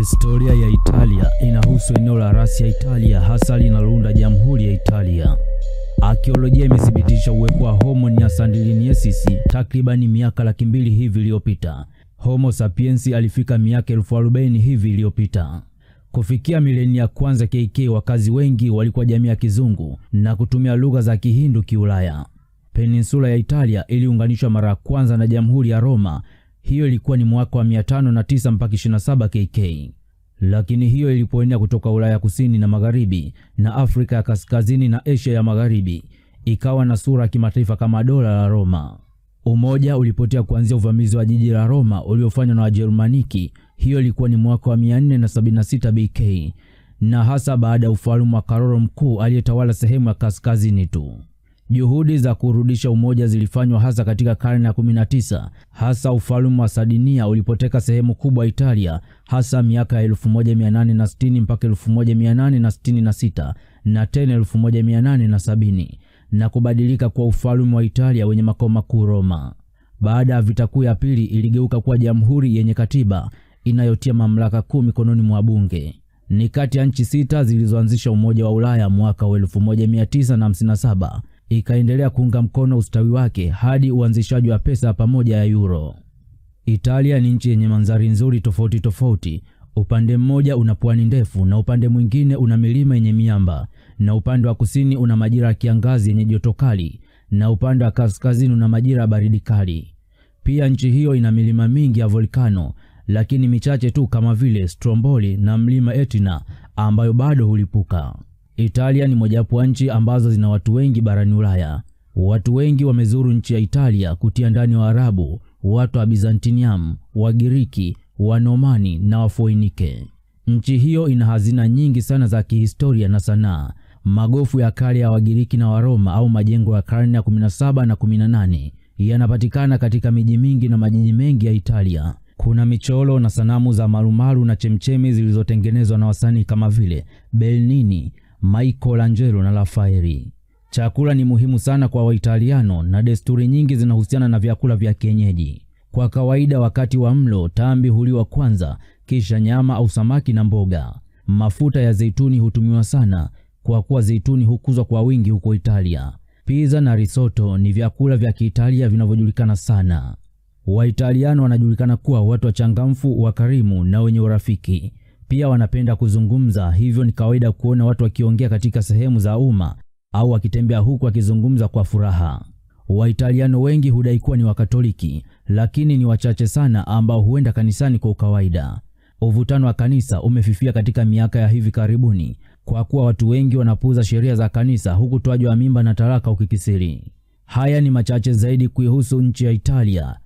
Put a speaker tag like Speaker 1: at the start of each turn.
Speaker 1: Historia ya Italia inahusu eneo la rasi ya Italia hasa linalounda Jamhuri ya Italia. Arkeolojia imethibitisha uwepo wa Homo neanderthalensis takribani miaka laki mbili hivi iliyopita. Homo sapiens alifika miaka elfu arobaini hivi iliyopita. Kufikia mileni ya kwanza KK, wakazi wengi walikuwa jamii ya Kizungu na kutumia lugha za Kihindu Kiulaya. Peninsula ya Italia iliunganishwa mara ya kwanza na Jamhuri ya Roma. Hiyo ilikuwa ni mwaka wa 509 mpaka 27 KK. Lakini hiyo ilipoenea kutoka Ulaya kusini na magharibi na Afrika ya kaskazini na Asia ya magharibi, ikawa na sura ya kimataifa kama dola la Roma. Umoja ulipotea kuanzia uvamizi wa jiji la Roma uliofanywa na wajerumaniki Hiyo ilikuwa ni mwaka wa 476 BK, na hasa baada ya ufalme wa Karolo Mkuu aliyetawala sehemu ya kaskazini tu. Juhudi za kurudisha umoja zilifanywa hasa katika karne ya 19, hasa ufalme wa Sardinia ulipoteka sehemu kubwa Italia, hasa miaka ya 1860 mpaka 1866 na tena 1870 na kubadilika kwa ufalme wa Italia wenye makao makuu Roma. Baada ya vita kuu ya pili, iligeuka kuwa jamhuri yenye katiba inayotia mamlaka kuu mikononi mwa bunge. Ni kati ya nchi sita zilizoanzisha umoja wa Ulaya mwaka wa 1957 ikaendelea kuunga mkono ustawi wake hadi uanzishaji wa pesa pamoja ya euro. Italia ni nchi yenye mandhari nzuri tofauti tofauti. Upande mmoja una pwani ndefu na upande mwingine una milima yenye miamba, na upande wa kusini una majira ya kiangazi yenye joto kali, na upande wa kaskazini una majira ya baridi kali. Pia nchi hiyo ina milima mingi ya volkano, lakini michache tu kama vile Stromboli na mlima Etna ambayo bado hulipuka. Italia ni mojawapo wa nchi ambazo zina watu wengi barani Ulaya. Watu wengi wamezuru nchi ya Italia kutia ndani wa Arabu, watu wa Byzantinium, Wagiriki, Wanomani na Wafoinike. Nchi hiyo ina hazina nyingi sana za kihistoria na sanaa. Magofu ya kale ya Wagiriki na Waroma au majengo ya karne ya 17 na 18 yanapatikana katika miji mingi na majiji mengi ya Italia. Kuna michoro na sanamu za marumaru na chemchemi zilizotengenezwa na wasanii kama vile Bernini, Michelangelo na Rafaeli. Chakula ni muhimu sana kwa Waitaliano na desturi nyingi zinahusiana na vyakula vya kienyeji. Kwa kawaida, wakati wa mlo, tambi huliwa kwanza, kisha nyama au samaki na mboga. Mafuta ya zeituni hutumiwa sana kwa kuwa zeituni hukuzwa kwa wingi huko Italia. Pizza na risotto ni vyakula vya Kiitalia vinavyojulikana sana. Waitaliano wanajulikana kuwa watu wachangamfu, wakarimu na wenye urafiki. Pia wanapenda kuzungumza, hivyo ni kawaida kuona watu wakiongea katika sehemu za umma au wakitembea huku wakizungumza kwa furaha. Waitaliano wengi hudai kuwa ni Wakatoliki, lakini ni wachache sana ambao huenda kanisani kwa ukawaida. Uvutano wa kanisa umefifia katika miaka ya hivi karibuni kwa kuwa watu wengi wanapuuza sheria za kanisa, huku utoaji wa mimba na talaka ukikisiri. Haya ni machache zaidi kuihusu nchi ya Italia.